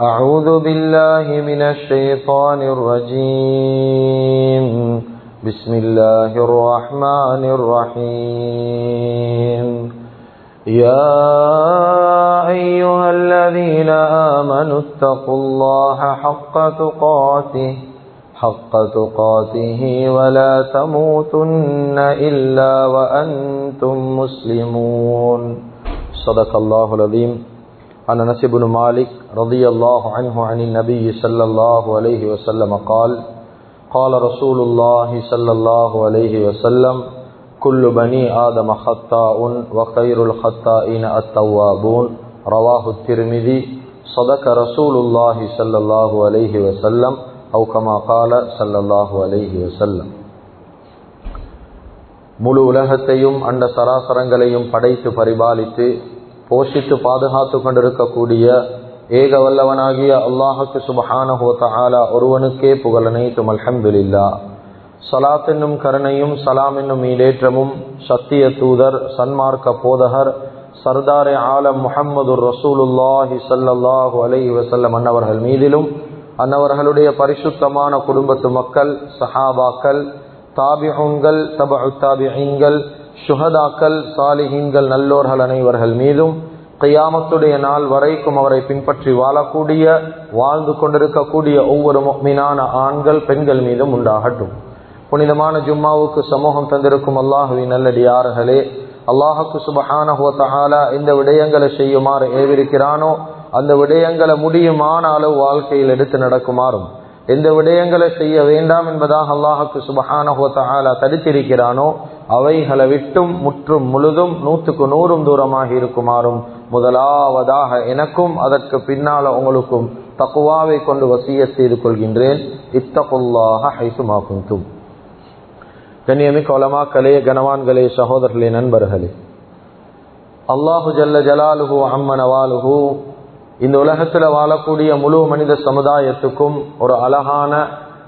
أعوذ بالله من الشيطان الرجيم. بسم الله الرحمن الرحيم. يا أيها الذين آمنوا اتقوا الله حق تقاته حق تقاته ولا تموتن إلا وأنتم مسلمون. صدق الله العظيم. عن انس بن مالك رضي الله عنه عن النبي صلى الله عليه وسلم قال قال رسول الله صلى الله عليه وسلم كل بني آدم خطاء وخير الخطائين التوابون رواه الترمذي صدق رسول الله صلى الله عليه وسلم أو كما قال صلى الله عليه وسلم முழு உலகத்தையும் அந்த சராசரங்களையும் படைத்து பரிபாலித்து போஷித்து பாதுகாத்து கொண்டிருக்கக்கூடிய ஏக வல்லவனாகிய அல்லாஹுக்கு சுபஹானஹோத்தாலா ஒருவனுக்கே புகழனைத்தும் அல்ஹம்துலில்லா சலாத் என்னும் கருணையும் சலாம் என்னும் ஈடேற்றமும் சத்திய தூதர் சன்மார்க்க போதகர் சர்தாரே ஆலம் முஹம்மது ரசூலுல்லாஹி சல்லாஹூ அலஹி வசல்லம் அன்னவர்கள் மீதிலும் அன்னவர்களுடைய பரிசுத்தமான குடும்பத்து மக்கள் சஹாபாக்கள் தாபிஹுன்கள் தபு தாபிஹீன்கள் சுஹதாக்கள் சாலிஹீன்கள் நல்லோர்கள் அனைவர்கள் மீதும் கையாமத்துடைய நாள் வரைக்கும் அவரை பின்பற்றி வாழக்கூடிய வாழ்ந்து கொண்டிருக்கக்கூடிய ஒவ்வொரு மீனான ஆண்கள் பெண்கள் மீதும் உண்டாகட்டும். புனிதமான ஜும்மாவுக்கு சமூகம் தந்திருக்கும் அல்லாஹுவின் நல்லடியார்களே அல்லாஹுக்கு சுபஹானஹோத்தஹாலா இந்த விடயங்களை செய்யுமாறு ஏவிருக்கிறானோ அந்த விடயங்களை முடியுமான அளவு வாழ்க்கையில் எடுத்து நடக்குமாறும். எந்த விடயங்களை செய்ய வேண்டாம் என்பதாக அல்லாஹுக்கு சுபஹானஹோத்தாலா தடுத்திருக்கிறானோ அவைகளை விட்டும் முற்றும் முழுதும் நூற்றுக்கு நூறும் தூரமாக இருக்குமாறும் முதலாவதாக எனக்கும் அதற்கு பின்னால உங்களுக்கும் தக்குவாவை கொண்டு வசிய செய்து கொள்கின்றேன். இத்தகுல்லாக ஹைசுமாக்கும் தும் கண்ணியமிக்க ஒலமாக்களே கனவான்களே சகோதரர்களே நண்பர்களே. அல்லாஹு ஜல்ல ஜலாலுஹு அம்மனவாலுஹு இந்த உலகத்தில் வாழக்கூடிய முழு மனித சமுதாயத்துக்கும் ஒரு அழகான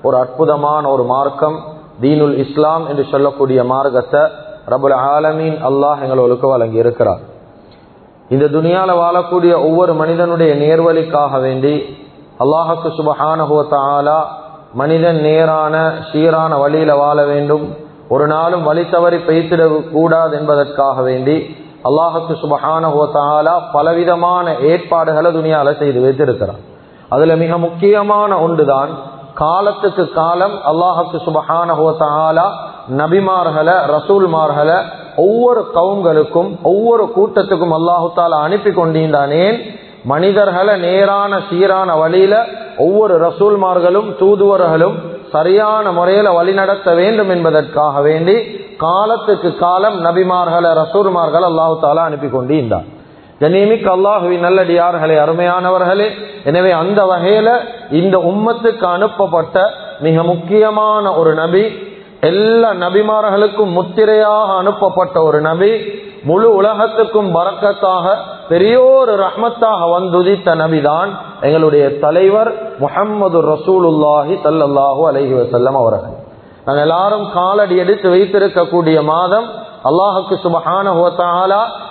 ஒரு அற்புதமான ஒரு மார்க்கம் தீனுல் இஸ்லாம் என்று சொல்லக்கூடிய மார்க்கத்தை ரபுல் ஆலமீன் அல்லாஹ் எங்களுக்கு வழங்கி இருக்கிறார் இந்த துனியால வாழக்கூடிய ஒவ்வொரு மனிதனுடைய நேர்வழிக்காக வேண்டி அல்லாஹுக்கு சுபஹானஹுவத்தாலா மனிதன் நேரான சீரான வழியில வாழ வேண்டும். ஒரு நாளும் வழி தவறி பெய்த்திட கூடாது என்பதற்காக வேண்டி அல்லாஹுக்கு சுபஹானஹுவத்தாலா பலவிதமான ஏற்பாடுகளை துணியால செய்து வைத்திருக்கிறார். அதுல மிக முக்கியமான ஒன்றுதான் காலத்துக்கு காலம் அல்லாஹுக்கு சுபஹானஹுவத்தாலா நபிமார்களை ரசூல்மார்களை ஒவ்வொரு கவுங்களுக்கும் ஒவ்வொரு கூட்டத்துக்கும் அல்லாஹுத்தால அனுப்பி கொண்டிருந்தானேன் மனிதர்களை நேரான சீரான வழியில ஒவ்வொரு ரசூல்மார்களும் தூதுவர்களும் சரியான முறையில வழிநடத்த வேண்டும் என்பதற்காக வேண்டி காலத்துக்கு காலம் நபிமார்களை ரசூல்மார்கள் அல்லாஹு தாலா அனுப்பி கொண்டிருந்தார். ஜனீமிக் அல்லாஹுவின் நல்லடியார்களே அருமையானவர்களே எனவே அந்த வகையில இந்த உம்மத்துக்கு அனுப்பப்பட்ட மிக முக்கியமான ஒரு நபி எல்லா நபிமார்களுக்கும் முத்திரையாக அனுப்பப்பட்ட ஒரு நபி முழு உலகத்துக்கும் பறக்கத்தாக பெரியோரு ரஹ்மத்தாக வந்துதித்த நபிதான் எங்களுடைய தலைவர் முகம்மது ரசூலுல்லாஹி சல்லாஹூ அலஹி வசல்லம் அவர்கள். நாங்கள் எல்லாரும் காலடி எடுத்து வைத்திருக்கக்கூடிய மாதம் அல்லாஹுக்கு சுபஹான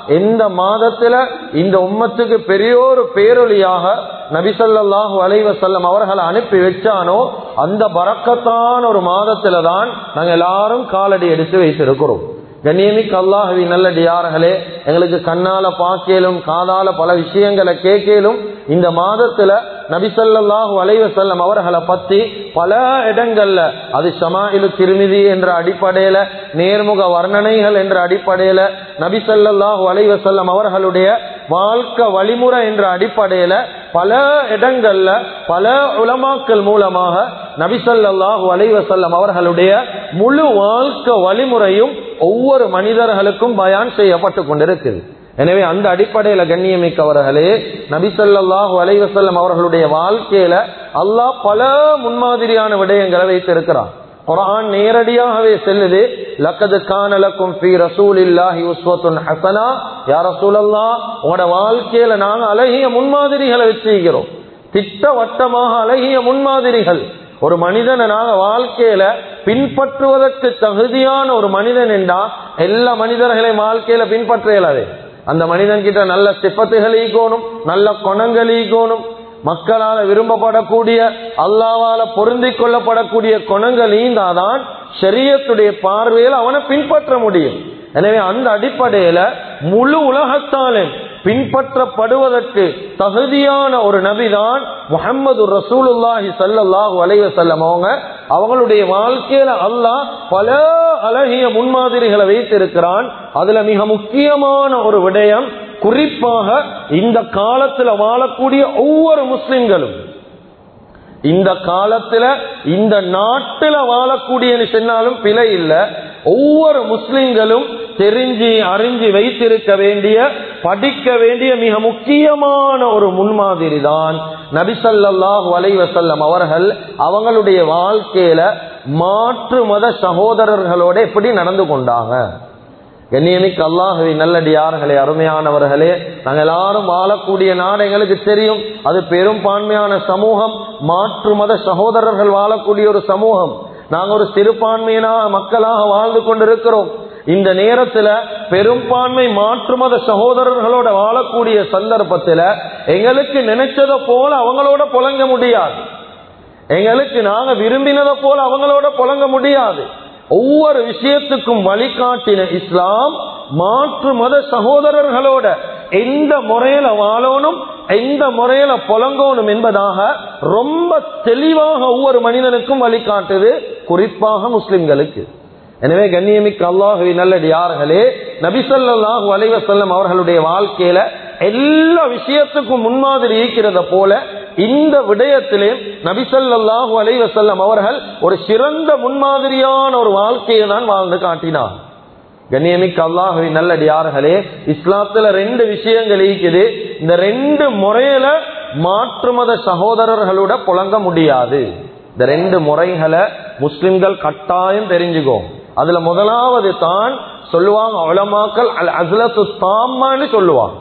எந்த மாதத்துல இந்த உம்மத்துக்கு பெரியோரு பேரொழியாக நபிசல்லாஹு அலைவசல்லம் அவர்களை அனுப்பி வச்சானோ அந்த பறக்கத்தான ஒரு மாதத்துல தான் நாங்க எல்லாரும் காலடி எடுத்து வைத்திருக்கிறோம். கண்ணியமிக்க அல்லாஹவி நல்லடியார்களே எங்களுக்கு கண்ணால பாக்கலும் காதால பல விஷயங்களை கேட்கலும் இந்த மாதத்துல நபிசல்லாஹு அலைவசல்லம் அவர்களை பத்தி பல இடங்கள்ல அது ஷமாயிலு திருமிதி என்ற அடிப்படையில நேர்முக வர்ணனைகள் என்ற அடிப்படையில நபிசல்லாஹு அலைவசல்லம் அவர்களுடைய வாழ்க்கை வழிமுறை என்ற அடிப்படையில பல இடங்கள்ல பல உலமாக்கள் மூலமாக நபிசல்லாஹு அலைவசல்லம் அவர்களுடைய முழு வாழ்க்கை வழிமுறையும் ஒவ்வொரு மனிதர்களுக்கும் பயான் செய்யப்பட்டு கொண்டிருக்குது எனவே அந்த அடிப்படையில கண்ணியமிக்கவர்களே நபிசல்லாஹு அலைவசல்லம் அவர்களுடைய வாழ்க்கையில அல்லாஹ் பல முன்மாதிரியான விடயங்களை வைத்திருக்கிறான். குரான் நேரடியாகவே செல்லுது லக்கது கானலக்கும் ஃபி ரசூலில்லாஹி உஸ்வத்துன் ஹசனா. யார் ரசூலல்லா உங்களோட வாழ்க்கையில நாங்க அழகிய முன்மாதிரிகளை வச்சிருக்கிறோம். திட்டவட்டமாக அழகிய முன்மாதிரிகள். ஒரு மனிதனை நாங்க வாழ்க்கையில பின்பற்றுவதற்கு தகுதியான ஒரு மனிதன் என்றா எல்லா மனிதர்களையும் வாழ்க்கையில பின்பற்ற இயலாது. அந்த மனிதன் கிட்ட நல்ல சிப்பத்துகள் ஈக்கோணும் நல்ல குணங்கள் ஈக்கோணும் மக்களால விரும்பப்படக்கூடிய அல்லாவால பொருந்தி கொள்ளப்படக்கூடிய குணங்கள் ஈந்தாதான் சரியத்துடைய பார்வையில் அவனை பின்பற்ற முடியும். எனவே அந்த அடிப்படையில முழு உலகத்தாலும் பின்பற்றப்படுவதற்கு தகுதியான ஒரு நபிதான் முகமது ரசூலுல்லாஹி சல்லாஹூ அலைவசல்லம் அவங்க அவங்களுடைய வாழ்க்கையில அல்லாஹ் பல அழகிய முன்மாதிரிகளை வைத்திருக்கிறான். அதுல மிக முக்கியமான ஒரு விடயம் குறிப்பாக இந்த காலத்துல வாழக்கூடிய ஒவ்வொரு முஸ்லிம்களும். இந்த காலத்துல இந்த நாட்டுல வாழக்கூடியன்னு சொன்னாலும் பிழை இல்லை. ஒவ்வொரு முஸ்லிம்களும் தெரிஞ்சு அறிஞ்சு வைத்திருக்க வேண்டிய படிக்க வேண்டிய மிக முக்கியமான ஒரு முன்மாதிரி தான் நபிசல்லாஹ் வலைவசல்லம் அவர்கள் அவங்களுடைய வாழ்க்கையில மாற்று மத சகோதரர்களோட எப்படி நடந்து கொண்டாங்க? கண்ணியமிக்கு அல்லாஹவி நல்லடியார்களே அருமையானவர்களே நாங்கள் எல்லாரும் வாழக்கூடிய நாடு எங்களுக்கு தெரியும். அது பெரும்பான்மையான சமூகம். மாற்று மத சகோதரர்கள் வாழக்கூடிய ஒரு சமூகம். நாங்க ஒரு சிறுபான்மையினா மக்களாக வாழ்ந்து கொண்டிருக்கிறோம். இந்த நேரத்துல பெரும்பான்மை மாற்று மத சகோதரர்களோட வாழக்கூடிய சந்தர்ப்பத்துல எங்களுக்கு நினைச்சதை போல அவங்களோட புழங்க முடியாது. எங்களுக்கு நாங்க விரும்பினதை போல அவங்களோட புழங்க முடியாது. ஒவ்வொரு விஷயத்துக்கும் வழிகாட்டின இஸ்லாம் மாற்று மத சகோதரர்களோட எந்த முறையில வாழணும் எந்த முறையில புலங்கணும் என்பதாக ரொம்ப தெளிவாக ஒவ்வொரு மனிதனுக்கும் வழிகாட்டுது குறிப்பாக முஸ்லிம்களுக்கு. எனவே கண்ணியமிக்க அல்லாஹுவி நல்லடியார்களே நபிசல்லாஹு அலைவசல்லம் அவர்களுடைய வாழ்க்கையில எல்லா விஷயத்துக்கும் முன்மாதிரி இருக்கிறத போல இந்த விடயத்திலே நபிசல்லாஹு அலைவசல்லம் அவர்கள் ஒரு சிறந்த முன்மாதிரியான ஒரு வாழ்க்கையை தான் வாழ்ந்து காட்டினார் கண்ணியமிக்க அல்லாஹுவி நல்லடியார்களே இஸ்லாத்துல ரெண்டு விஷயங்கள் இருக்குது. இந்த ரெண்டு முறையில மாற்று மத சகோதரர்களோட புழங்க முடியாது. இந்த ரெண்டு முறைகளை முஸ்லிம்கள் கட்டாயம் தெரிஞ்சுக்கோ. அதுல முதலாவது தான் சொல்லுவாங்க உலமாக்கள் அல் அஸ்லத்து தாமான்னு சொல்லுவாங்க.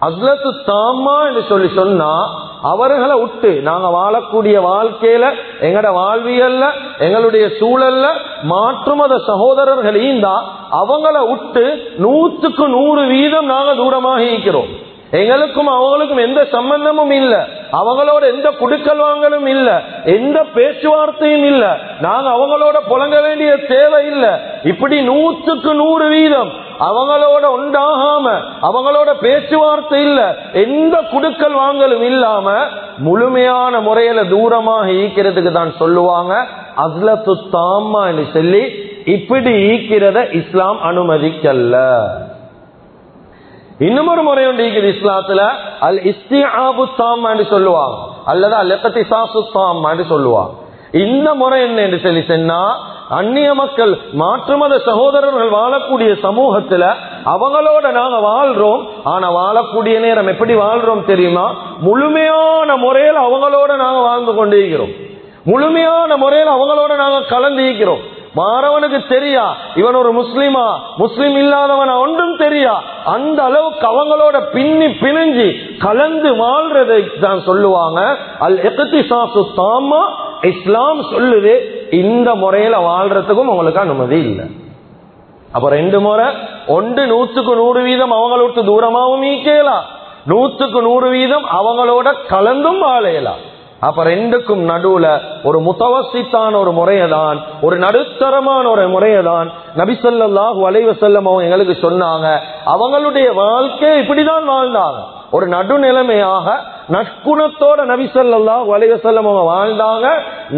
அஸ்லத்து தாமா என்று சொல்லி சொன்னா அவர்களை விட்டு நாங்க வாழக்கூடிய வாழ்க்கையில எங்கட வாழ்வியல்ல எங்களுடைய சூழல்ல மாற்றுமத சகோதரர்களையும் தான் அவங்கள விட்டு நூற்றுக்கு நூறு வீதம் நாங்க தூரமாக இருக்கிறோம். எங்களுக்கும் அவங்களுக்கும் எந்த சம்பந்தமும் இல்ல. அவங்களோட எந்த குடுக்கல் வாங்கலும் இல்ல. எந்த பேச்சுவார்த்தையும் இல்ல. நாங்க அவங்களோட புழங்க வேண்டிய தேவை இல்ல. இப்படி நூற்றுக்கு நூறு வீதம் அவங்களோட உண்டாகாம அவங்களோட பேச்சுவார்த்தை இல்ல எந்த குடுக்கல் வாங்கலும் இல்லாம முழுமையான முறையில தூரமாக ஈக்கிறதுக்கு தான் சொல்லுவாங்க. அதுல தாமா என்று சொல்லி இப்படி ஈக்கிறத இஸ்லாம் அனுமதிக்கல்ல. இன்னும் ஒரு முறை உண்டு ஈக்குது இஸ்லாத்துல அல் இஸ்திஆபு தாமான்னு சொல்லுவாங்க. அல்லது அல்லத்தி எக்கத்திசாசு தாமான்னு சொல்லுவாங்க. இந்த முறை என்ன என்று சொல்லி சொன்னா அந்நிய மக்கள் மாற்று மத சகோதரர்கள் வாழக்கூடிய சமூகத்துல அவங்களோட நாங்க வாழ்றோம். ஆனா வாழக்கூடிய நேரம் எப்படி வாழ்றோம் தெரியுமா? முழுமையான முறையில் அவங்களோட நாங்க வாழ்ந்து கொண்டிருக்கிறோம். முழுமையான முறையில் அவங்களோட நாங்க கலந்திருக்கிறோம் மாறவனுக்கு தெரியா? இவன் ஒரு முஸ்லீமா? முஸ்லீம் இல்லாதவன்? ஒன்றும் தெரியா. அந்த அளவுக்கு அவங்களோட பின்னி பிணிஞ்சு கலந்து வாழ்றதை தான் சொல்லுவாங்க. அல் எகத்திசாசு தாமா இஸ்லாம் சொல்லுது இந்த முறையில வாழ்றதுக்கும் உங்களுக்கு அனுமதி இல்லை. அப்ப ரெண்டு முறை ஒன்று நூற்றுக்கு நூறு வீதம் அவங்களோட தூரமாகவும் நீக்கலாம் நூற்றுக்கு நூறு வீதம் அவங்களோட கலந்தும் வாழையலாம் அப்ப ரெண்டுக்கும் நடுவுல ஒரு முத்தவசித்தான ஒரு முறையதான் ஒரு நடுத்தரமான ஒரு முறையதான் நபிசல்லாஹு அலைவசல்லம் அவங்க எங்களுக்கு சொன்னாங்க. அவங்களுடைய வாழ்க்கை இப்படிதான் வாழ்ந்தாங்க. ஒரு நடுநிலைமையாக நற்குணத்தோட நபிசல்லா வலைவசல்லம் அவங்க வாழ்ந்தாங்க.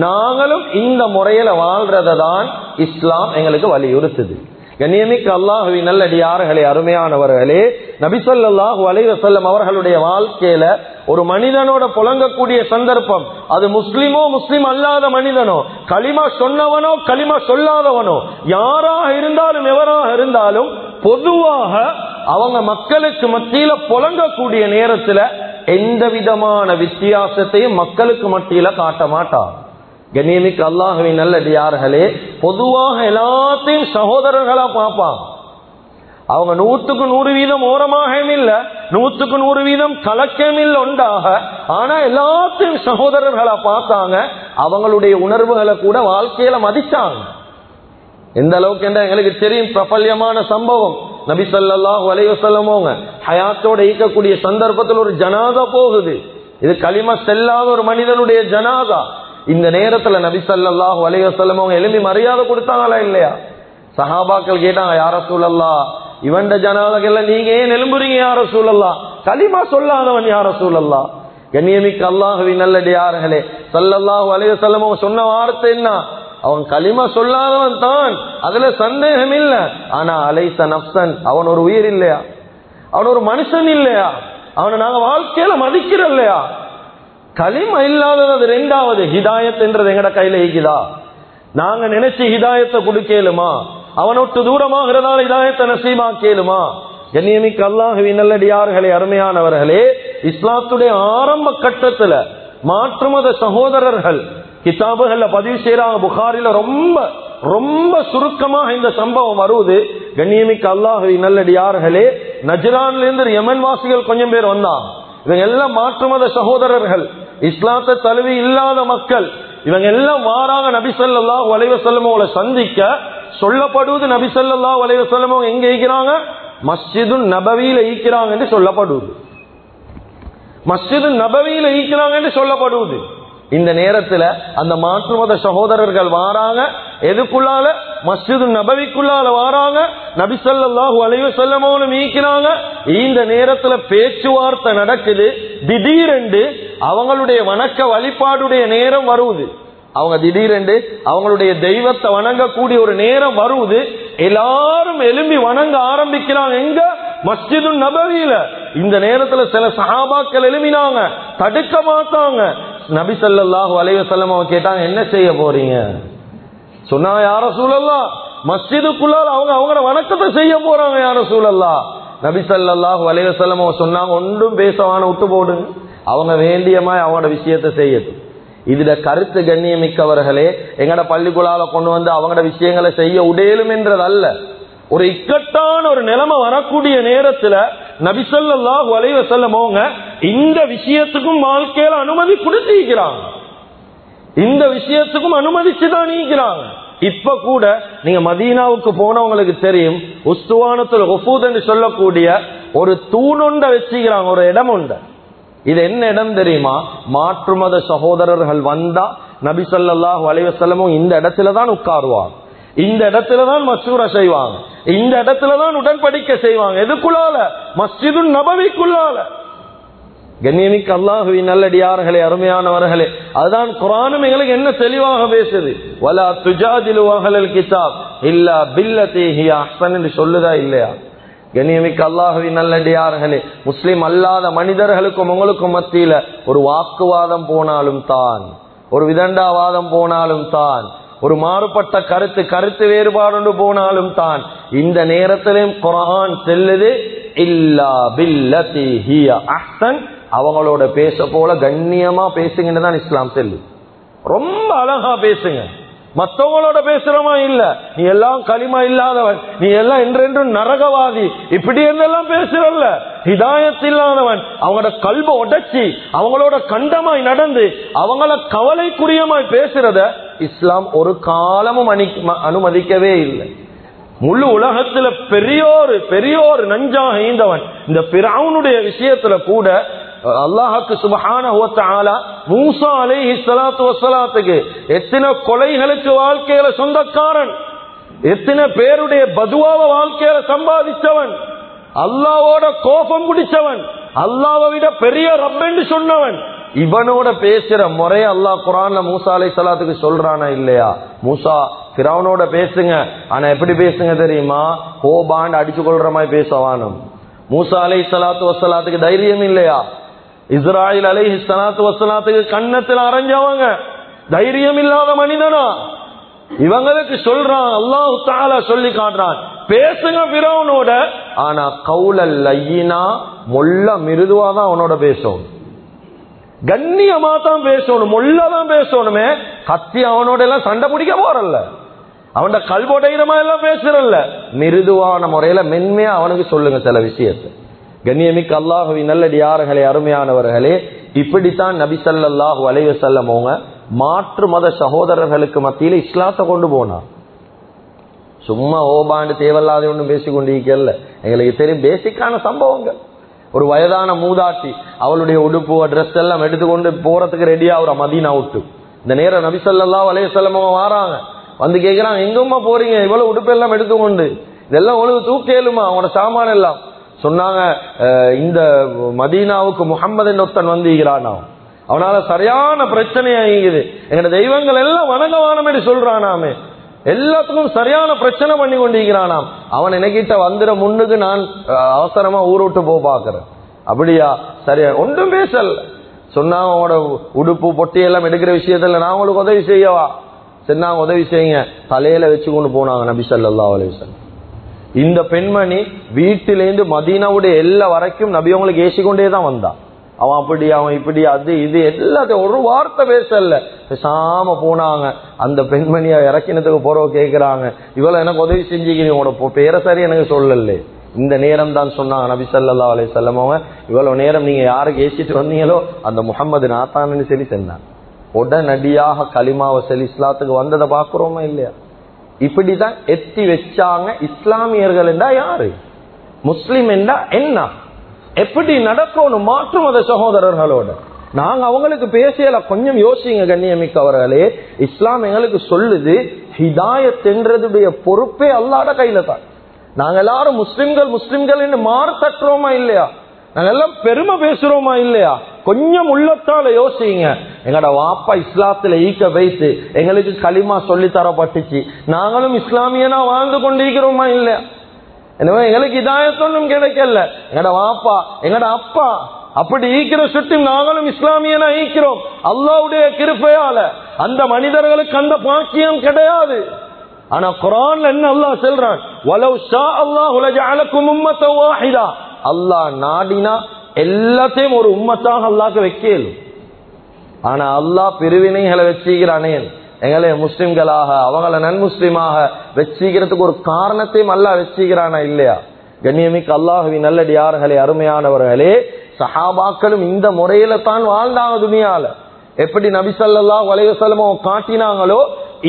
நாங்களும் இந்த முறையில வாழ்றதான் இஸ்லாம் எங்களுக்கு வலியுறுத்துது. கண்ணியமிக்க அல்லாஹுவின் நல்லடியார்களே அருமையானவர்களே நபிசல்லாஹு அலைவசல்லம் அவர்களுடைய வாழ்க்கையில ஒரு மனிதனோட புழங்கக்கூடிய சந்தர்ப்பம். அது முஸ்லிமோ முஸ்லிம் அல்லாத மனிதனோ களிமா சொன்னவனோ களிமா சொல்லாதவனோ யாராக இருந்தாலும் எவராக இருந்தாலும் பொதுவாக அவங்க மக்களுக்கு மத்தியில புலங்கக்கூடிய நேரத்துல எந்த விதமான வித்தியாசத்தையும் மக்களுக்கு மத்தியில காட்ட மாட்டார் கண்ணியமிக்கு அல்லாஹுவின் நல்லடியார்களே பொதுவாக எல்லாத்தையும் சகோதரர்களா பார்ப்பாங்க அவங்க நூத்துக்கு நூறு வீதம் ஓரமாகவும் இல்ல நூத்துக்கு நூறு வீதம் கலக்கம் இல்ல உண்டாக ஆனா எல்லாத்தையும் சகோதரர்களா பார்த்தாங்க அவங்களுடைய உணர்வுகளை கூட வாழ்க்கையில மதிச்சாங்க. எந்த அளவுக்கு என்ற எங்களுக்கு தெரியும் பிரபல்யமான சம்பவம். நபி சொல்லாஹு வலைவசல்லமோங்க ஹயாத்தோட ஈக்கக்கூடிய சந்தர்ப்பத்தில் ஒரு ஜனாதா போகுது. இது களிம செல்லாத ஒரு மனிதனுடைய ஜனாதா இந்த நேரத்துல நபி சல்லாஹு வலைவசல்லம் அவங்க எழுப்பி மரியாதை கொடுத்தாங்களா இல்லையா? சஹாபாக்கள் கேட்டாங்க யார சூழல்லா இவண்ட ஜனாதகெல்லாம் நீங்க ஏன் எலும்புறீங்க யார சூழல்லா களிமா சொல்லாதவன் யார சூழல்லா கண்ணியமிக்கு அல்லாஹுவின் நல்லடியார்களே சல்லல்லாஹு அலைவசல்லம் அவங்க சொன்ன வார்த்தை என்ன? அவன் களிமா சொல்லாதவன் தான். அதுல சந்தேகம் இல்ல. ஆனா அலைச நப்சன் அவன் ஒரு உயிர் இல்லையா? அவன் ஒரு மனுஷன் இல்லையா? அவனை நாங்க வாழ்க்கையில மதிக்கிறோம் இல்லையா? களிம இல்லாதது அது ரெண்டாவது. ஹிதாயத் என்றது எங்கட கையில இருக்குதா நாங்க நினைச்சு ஹிதாயத்தை கொடுக்கலுமா அவனொட்டு தூரமாகிறதால ஹிதாயத்தை நசீமா கேளுமா கண்ணியமிக்கு அல்லாஹவி நல்லடியார்களே அருமையானவர்களே இஸ்லாத்துடைய ஆரம்ப கட்டத்துல மாற்றுமத சகோதரர்கள் கிதாபுகள்ல பதிவு செய்யறாங்க புகாரில ரொம்ப ரொம்ப சுருக்கமாக இந்த சம்பவம் வருவது கண்ணியமிக்க அல்லாஹவி நல்லடியார்களே நஜரான்ல இருந்து யமன் வாசிகள் கொஞ்சம் பேர் வந்தாங்க. இவங்க எல்லாம் மாற்றுமத சகோதரர்கள். இஸ்லாத்தை தழுவி இல்லாத மக்கள். இவங்க எல்லாம் வாராங்க நபிசல்லா வலைவசல்லமோட சந்திக்க சொல்லப்படுவது நபிசல்லா வலைவசல்லமோ எங்க ஈக்கிறாங்க மஸ்ஜிது நபவியில ஈக்கிறாங்க என்று சொல்லப்படுவது. மஸ்ஜிது நபவியில ஈக்கிறாங்க என்று சொல்லப்படுவது. இந்த நேரத்துல அந்த மாற்று மத சகோதரர்கள் வாராங்க. எதுக்குள்ளால? மஸ்ஜிது நபவிக்குள்ளால வாராங்க. நபிசல்லாஹு அலைவ செல்லமோனு மீக்கிறாங்க இந்த நேரத்துல பேச்சுவார்த்தை நடக்குது. திடீரென்று அவங்களுடைய வணக்க வழிபாடுடைய நேரம் வருவது. அவங்க திடீரென்று அவங்களுடைய தெய்வத்தை வணங்கக்கூடிய ஒரு நேரம் வருவது. எல்லாரும் எலும்பி வணங்க ஆரம்பிக்கிறாங்க. எங்க? மஸ்ஜிது நபவியில இந்த நேரத்துல சில சஹாபாக்கள் எழுமினாங்க தடுக்க மாட்டாங்க. நபி சொல்லாஹு அலைவசல்லம் அவங்க கேட்டாங்க என்ன செய்ய போறீங்க? சொன்னாங்க யார சூழல்லா மஸ்ஜிதுக்குள்ளால் அவங்க அவங்களோட வணக்கத்தை செய்ய போறாங்க யார சூழல்லா நபி சல்லாஹு அலைவசல்லம் அவங்க சொன்னாங்க ஒன்றும் பேசவான விட்டு போடுங்க அவங்க வேண்டியமாய் அவங்களோட விஷயத்தை செய்யட்டும். இதுல கருத்து கண்ணியமிக்கவர்களே எங்கட பள்ளிக்குழால கொண்டு வந்து அவங்களோட விஷயங்களை செய்ய உடையலும் என்றதல்ல. ஒரு இக்கட்டான ஒரு நிலைமை வரக்கூடிய நேரத்துல நபிசல்லாஹு அலைவ செல்லமோங்க இந்த விஷயத்துக்கும் வாழ்க்கையில அனுமதி கொடுத்திருக்கிறாங்க இந்த விஷயத்துக்கும் அனுமதிச்சுதான் நீக்கிறாங்க இப்ப கூட நீங்க மதீனாவுக்கு போனவங்களுக்கு தெரியும் உஸ்துவானத்துல ஒஃபூத் என்று சொல்லக்கூடிய ஒரு தூணுண்ட வச்சுக்கிறாங்க ஒரு இடம் உண்டு. இது என்ன இடம் தெரியுமா? மாற்று மத சகோதரர்கள் வந்தா நபி சொல்லாஹு அலைவசல்லமும் இந்த இடத்துல தான் உட்காருவாங்க. இந்த இடத்துல தான் மசூரா செய்வாங்க. இந்த இடத்துல தான் உடன்படிக்கை செய்வாங்க. எதுக்குள்ளால? மஸ்ஜிது நபவிக்குள்ளால. கண்ணியமிக்க அல்லாஹுவின் நல்லடியார்களே அருமையானவர்களே அதுதான் குரானும் எங்களுக்கு என்ன தெளிவாக பேசுது. வலா துஜாதிலு அஹலல் கிதாப் இல்லா பில்ல ஹியா அஹ்சன் என்று சொல்லுதா இல்லையா? கண்ணியமிக்க அல்லாஹுவின் நல்லடியார்களே முஸ்லிம் அல்லாத மனிதர்களுக்கும் உங்களுக்கும் மத்தியில ஒரு வாக்குவாதம் போனாலும் தான் ஒரு விதண்டாவாதம் போனாலும் தான் ஒரு மாறுபட்ட கருத்து கருத்து வேறுபாடு போனாலும் தான் இந்த நேரத்திலும் குரான் செல்லுது இல்லா பில்லதி ஹியா அஹ்சன் அவங்களோட பேச போல கண்ணியமா பேசுங்கன்னு தான் இஸ்லாம் செல்லு. ரொம்ப அழகா பேசுங்க. மத்தவங்களோட பேசுறமா இல்ல. நீ எல்லாம் களிமா இல்லாதவன். நீ எல்லாம் என்றென்றும் நரகவாதி. இப்படி என்னெல்லாம் பேசுறல்ல? ஹிதாயத் இல்லாதவன் அவங்களோட கல்வ உடைச்சி அவங்களோட கண்டமாய் நடந்து அவங்கள கவலைக்குரியமாய் பேசுறத இஸ்லாம் ஒரு காலமும் அனுமதிக்கவே இல்லை. முழு உலகத்துல பெரியோரு பெரியோர் நஞ்சாக ஈந்தவன். இந்த பிராவுனுடைய விஷயத்துல கூட அல்லாஹுக்கு சுபஹான மூசா அலைஹி சலாத்து வசலாத்துக்கு எத்தனை கொலைகளுக்கு வாழ்க்கையில சொந்தக்காரன் எத்தனை பேருடைய பதுவாவ வாழ்க்கையில சம்பாதிச்சவன் அல்லாவோட கோபம் குடிச்சவன் அல்லாவை விட பெரிய ரப்பென்று சொன்னவன் இவனோட பேசுற முறைய அல்லாஹ் குரான்ல மூசா அலை சலாத்துக்கு சொல்றானா இல்லையா? மூசா பிறவனோட பேசுங்க. ஆனா எப்படி பேசுங்க தெரியுமா? கோபாண்டு அடிச்சு கொள்ற மாதிரி பேசவானும். மூசா அலை சலாத்து வசலாத்துக்கு தைரியம் இல்லையா? இஸ்ராயில் அலை சலாத்து வசலாத்துக்கு கன்னத்தில் அரைஞ்சவங்க. தைரியம் இல்லாத மனிதனா. இவங்களுக்கு சொல்றான் அல்லாஹு தாலா சொல்லி காட்டுறான். பேசுங்க பிறவனோட ஆனா கவுலல் லையினா மொல்ல மிருதுவா தான் அவனோட பேசணும். கண்ணியமா தான் பேசணும் மொல்லதான் பேசணுமே. கத்தி அவனோட எல்லாம் சண்டை பிடிக்க போறல்ல. அவன் கல்போடையிறமா எல்லாம் பேசுறல்ல. மிருதுவான முறையில மென்மையா அவனுக்கு சொல்லுங்க சில விஷயத்தை. கண்ணியமிக்கு அல்லாஹுவி நல்லடியார்களே அருமையானவர்களே இப்படித்தான் நபி சல்லாஹூ அலைவ செல்லமோங்க மாற்று மத சகோதரர்களுக்கு மத்தியில இஸ்லாத்தை கொண்டு போனான் சும்மா ஓபாண்டு தேவையில்லாத ஒன்றும் பேசிக்கொண்டிருக்கல எங்களுக்கு தெரியும் பேசிக்கான சம்பவங்கள். ஒரு வயதான மூதாட்டி அவளுடைய உடுப்பு ட்ரெஸ் எல்லாம் எடுத்துக்கொண்டு போறதுக்கு ரெடியா ஒரு மதீனா விட்டு. இந்த நேரம் நபிசல்லா வலையசல்லமா வாராங்க. வந்து கேட்கிறாங்க எங்கம்மா போறீங்க? இவ்வளவு உடுப்பு எல்லாம் எடுத்துக்கொண்டு. இதெல்லாம் ஒழுங்கு தூக்கேலுமா? அவனோட சாமான எல்லாம். சொன்னாங்க இந்த மதீனாவுக்கு முகம்மது ஒருத்தன் வந்திருக்கிறான் அவனால சரியான பிரச்சனை ஆகிக்குது எங்கட தெய்வங்கள் எல்லாம் வணங்கவானமே சொல்றானாமே. எல்லாத்துக்கும் சரியான பிரச்சனை பண்ணி கொண்டிருக்கிறானாம். அவன் எனக்கிட்ட வந்துட முன்னுக்கு நான் அவசரமா ஊர் விட்டு போ பாக்குறேன் அப்படியா? சரியா ஒன்றும் பேசல. சொன்னா அவனோட உடுப்பு பொட்டி எல்லாம் எடுக்கிற விஷயத்துல நான் உங்களுக்கு உதவி செய்யவா? சரி உதவி செய்யுங்க. தலையில வச்சு கொண்டு போனாங்க நபி சல்லா அலிவசன் இந்த பெண்மணி வீட்டிலேருந்து மதீனாவுடைய எல்லா வரைக்கும் நபி அவங்களுக்கு ஏசி தான் வந்தான். அவன் அப்படி அவன் இப்படி அது இது எல்லாத்தையும் ஒரு வார்த்தை பேசல. பேசாம போனாங்க. அந்த பெண்மணியை இறக்கினத்துக்கு போறவ கேக்குறாங்க. இவ்வளவு எனக்கு உதவி செஞ்சுக்கிறீங்க? உங்களோட பேரை சரி எனக்கு சொல்லல. இந்த நேரம் தான் சொன்னாங்க நபி சல்லா அலி சொல்லமவங்க இவ்வளவு நேரம் நீங்க யாருக்கு ஏசிட்டு வந்தீங்களோ அந்த முகமது நாத்தானு சொல்லி சென்றான் உடனடியாக களிமாவை செல் இஸ்லாத்துக்கு வந்ததை பாக்குறோமா இல்லையா? இப்படிதான் எத்தி வச்சாங்க இஸ்லாமியர்கள் என்றா யாரு? முஸ்லிம் என்றா என்ன? எப்படி நடக்கணும் மாற்று மத சகோதரர்களோட. நாங்க அவங்களுக்கு பேசியல கொஞ்சம் யோசிங்க கண்ணியமிக்க அவர்களே இஸ்லாம் எங்களுக்கு சொல்லுது ஹிதாயத்ன்றதுடைய பொறுப்பே அல்லாட கையில தான் நாங்க எல்லாரும் முஸ்லிம்கள் முஸ்லிம்கள் என்று மாறு தட்டுறோமா இல்லையா? நாங்கெல்லாம் பெருமை பேசுறோமா இல்லையா? கொஞ்சம் உள்ளத்தால யோசிங்க. எங்கட வாப்பா இஸ்லாத்துல ஈக்க வைத்து எங்களுக்கு களிமா சொல்லி தரப்பட்டுச்சு நாங்களும் இஸ்லாமியனா வாழ்ந்து கொண்டிருக்கிறோமா இல்லையா? எனவே எங்களுக்கு இதாயத்தொன்னும் கிடைக்கல. எங்கட வாப்பா எங்கட அப்பா அப்படி ஈக்கிற சுட்டி நாங்களும் இஸ்லாமியனா ஈக்கிறோம். அல்லாவுடைய கிருப்பையால அந்த மனிதர்களுக்கு அந்த பாக்கியம் கிடையாது. ஆனா குரான் என்ன அல்லாஹ் சொல்றான்? அல்லாஹ் நாடினா எல்லாத்தையும் ஒரு உம்மத்தாக அல்லாக்கு வைக்கலும் ஆனா அல்லாஹ் பிரிவினைகளை வச்சுக்கிறானே. எங்களை முஸ்லிம்களாக அவங்கள நன்முஸ்லிமாக வச்சுக்கிறதுக்கு ஒரு காரணத்தையும் அல்லா வச்சுக்கிறானா இல்லையா? கண்ணியமிக்கு அல்லாஹவி நல்லடியார்களே அருமையானவர்களே சஹாபாக்களும் இந்த முறையில தான் வாழ்ந்தாங்க துணியால எப்படி நபிசல்லா வலைவசலமோ காட்டினாங்களோ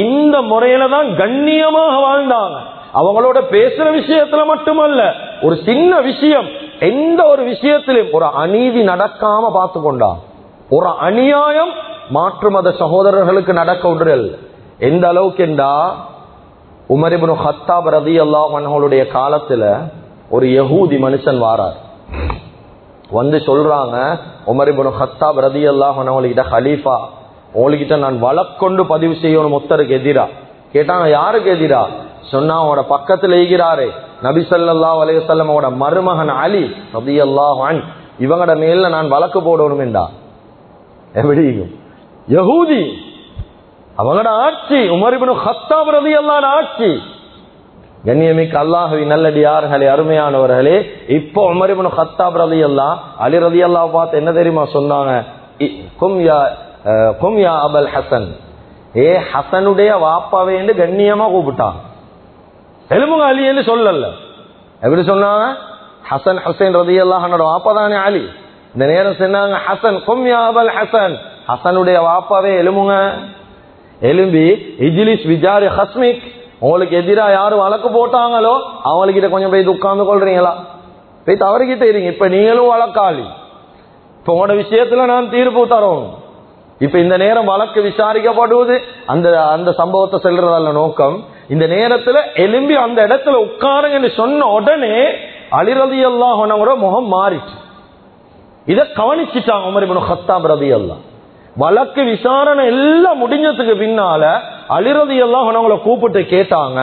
இந்த முறையில தான் கண்ணியமாக வாழ்ந்தாங்க. அவங்களோட பேசுற விஷயத்துல மட்டுமல்ல ஒரு சின்ன விஷயம் எந்த ஒரு விஷயத்திலும் ஒரு அநீதி நடக்காம பார்த்து கொண்டா ஒரு அநியாயம் மாற்று மத சகோதரர்களுக்கு நடக்க விடுறல் எந்த அளவுக்கு என்றா உமரிபுன் ஹத்தாப் ரதி அல்லாஹனுடைய காலத்துல ஒரு யகூதி மனுஷன் வாரார். வந்து சொல்றாங்க உமரிபுன் ஹத்தாப் ரதி அல்லாஹன்கிட்ட ஹலீஃபா உங்ககிட்ட நான் வழக்கொண்டு பதிவு செய்யணும் ஒத்தருக்கு எதிரா? கேட்டாங்க யாருக்கு எதிரா? சொன்னா அவனோட பக்கத்துல ஈகிறாரே நபிசல்லா அலையசல்லமோட மருமகன் அலி நபி அல்லாஹான் இவங்கட மேல நான் வழக்கு போடணும் என்றா? எப்படி? யகூதி. அவங்களோட ஆட்சி உமரிபனு ஹத்தாப் ரதி அல்லாத ஆட்சி. கண்ணியமிக்கு அல்லாஹவி நல்லடியார்களே அருமையானவர்களே இப்போ உமரிபனு ஹத்தாப் ரவி அல்லா அலி ரவி அல்லா பார்த்து என்ன தெரியுமா சொன்னாங்க? கும்யா அபல் ஹசன். ஏ ஹசனுடைய வாப்பாவே என்று கண்ணியமா கூப்பிட்டான் எலும்புங்க அலின்னு சொல்லல. எப்படி சொன்னாங்க? ஹசன் ஹசன் ரதி அல்லாஹனோட வாப்பா தானே அலி. இந்த நேரம் சொன்னாங்க ஹசன் கொம்யாபல் ஹசன். ஹசனுடைய வாப்பாவே எலும்புங்க. எலும்பி இஜிலிஸ் விஜாரி ஹஸ்மிக். உங்களுக்கு எதிரா யாரு வழக்கு போட்டாங்களோ அவங்ககிட்ட கொஞ்சம் போய் உட்கார்ந்து கொள்றீங்களா? போய் தவறுகிட்ட இருங்க. இப்ப நீங்களும் வழக்காளி. இப்ப உங்களோட விஷயத்துல நான் தீர்ப்பு தரோம். இப்ப இந்த நேரம் வழக்கு விசாரிக்கப்படுவது அந்த அந்த சம்பவத்தை செல்றதல்ல நோக்கம். இந்த நேரத்துல எலும்பி அந்த இடத்துல உட்காருங்கன்னு சொன்ன உடனே அலிரதி எல்லாம் முகம் மாறிச்சு. இத கவனிச்சுட்டாங்க உமர் இப்னு ரதி ரலியல்லாஹு. வழக்கு விசாரணை எல்லாம் முடிஞ்சதுக்கு பின்னால அலிரதி எல்லாம் அவங்கள கூப்பிட்டு கேட்டாங்க